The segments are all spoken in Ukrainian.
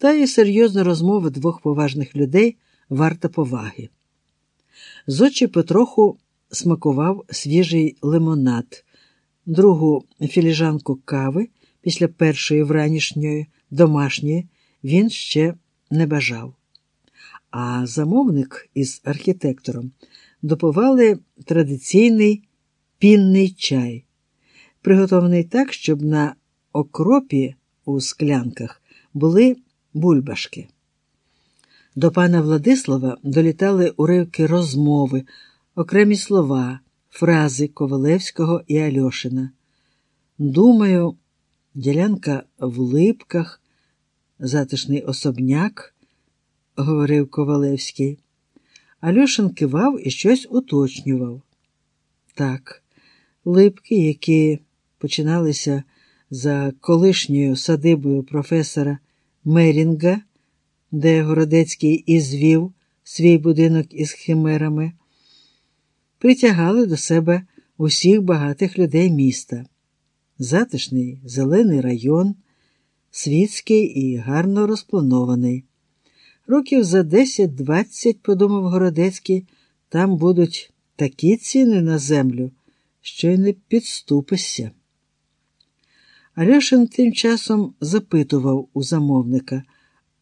Та і серйозна розмова двох поважних людей варта поваги. З очі потроху смакував свіжий лимонад, другу філіжанку кави після першої вранішньої домашньої він ще не бажав. А замовник із архітектором допивали традиційний пінний чай, приготований так, щоб на окропі у склянках були бульбашки. До пана Владислава долітали уривки розмови, окремі слова, фрази Ковалевського і Альошина. Думаю, ділянка в липках, затишний особняк, говорив Ковалевський. Альошин кивав і щось уточнював. Так, липки, які починалися за колишньою садибою професора Мерінга, де Городецький і звів свій будинок із химерами, притягали до себе усіх багатих людей міста. Затишний зелений район, світський і гарно розпланований. Років за 10-20, подумав Городецький, там будуть такі ціни на землю, що й не підступишся. Альошин тим часом запитував у замовника,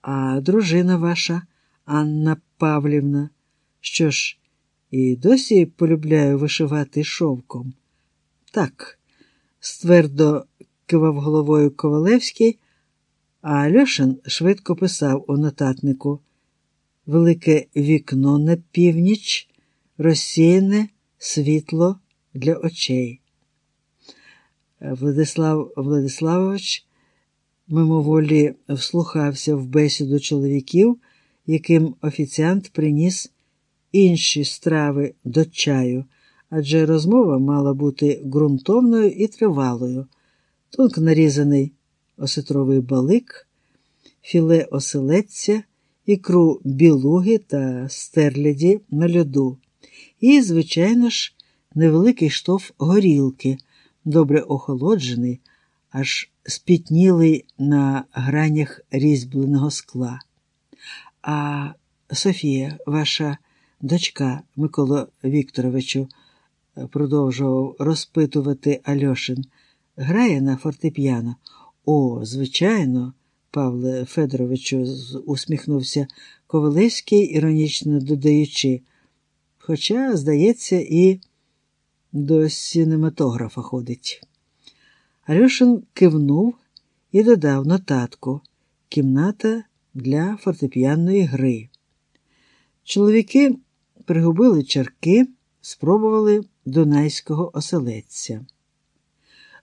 а дружина ваша, Анна Павлівна, що ж, і досі полюбляю вишивати шовком? Так, ствердо кивав головою Ковалевський, а Альошин швидко писав у нотатнику Велике вікно на північ, розсіяне світло для очей. Владислав Владиславович мимоволі вслухався в бесіду чоловіків, яким офіціант приніс інші страви до чаю, адже розмова мала бути ґрунтовною і тривалою, тонко нарізаний осетровий балик, філе оселедця, ікру білуги та стерляді на льоду, і, звичайно ж, невеликий штоф горілки добре охолоджений, аж спітнілий на гранях різьбленого скла. А Софія, ваша дочка Микола Вікторовичу, продовжував розпитувати Альошин, грає на фортепіано. О, звичайно, Павле Федоровичу, усміхнувся Ковалевський, іронічно додаючи, хоча, здається, і до сінематографа ходить. Альошин кивнув і додав нотатку кімната для фортепіанної гри. Чоловіки пригубили чарки, спробували дунайського оселедця.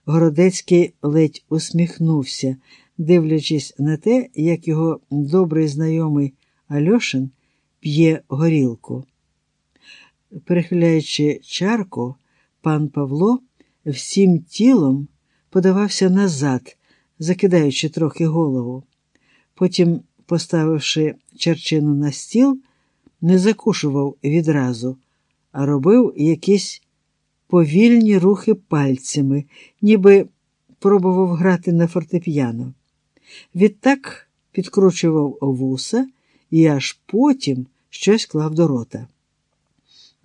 Городецький ледь усміхнувся, дивлячись на те, як його добрий знайомий Альошин п'є горілку. Перехиляючи чарку, Пан Павло всім тілом подавався назад, закидаючи трохи голову. Потім, поставивши черчину на стіл, не закушував відразу, а робив якісь повільні рухи пальцями, ніби пробував грати на фортепіано. Відтак підкручував вуса і аж потім щось клав до рота.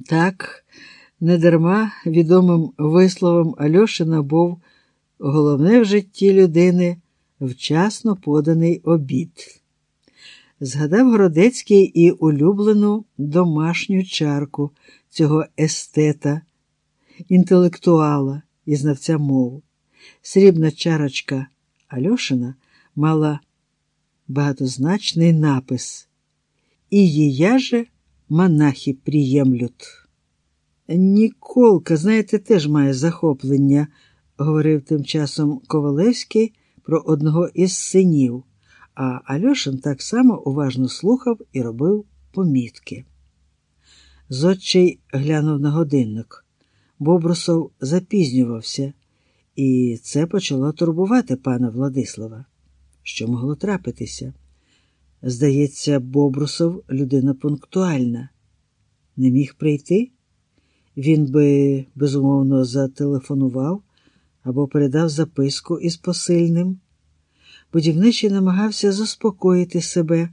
Так, Недарма відомим висловом Альошина був головне в житті людини вчасно поданий обід. Згадав Городецький і улюблену домашню чарку цього естета, інтелектуала і знавця мов. Срібна чарочка Альошина мала багатозначний напис І їя же монахи приємлють. Ніколка, знаєте, теж має захоплення, говорив тим часом Ковалевський про одного із синів, а Альошин так само уважно слухав і робив помітки. Зодчий глянув на годинник. Бобрусов запізнювався, і це почало турбувати пана Владислава. Що могло трапитися? Здається, Бобрусов людина пунктуальна. Не міг прийти? Він би, безумовно, зателефонував або передав записку із посильним. Будівничий намагався заспокоїти себе.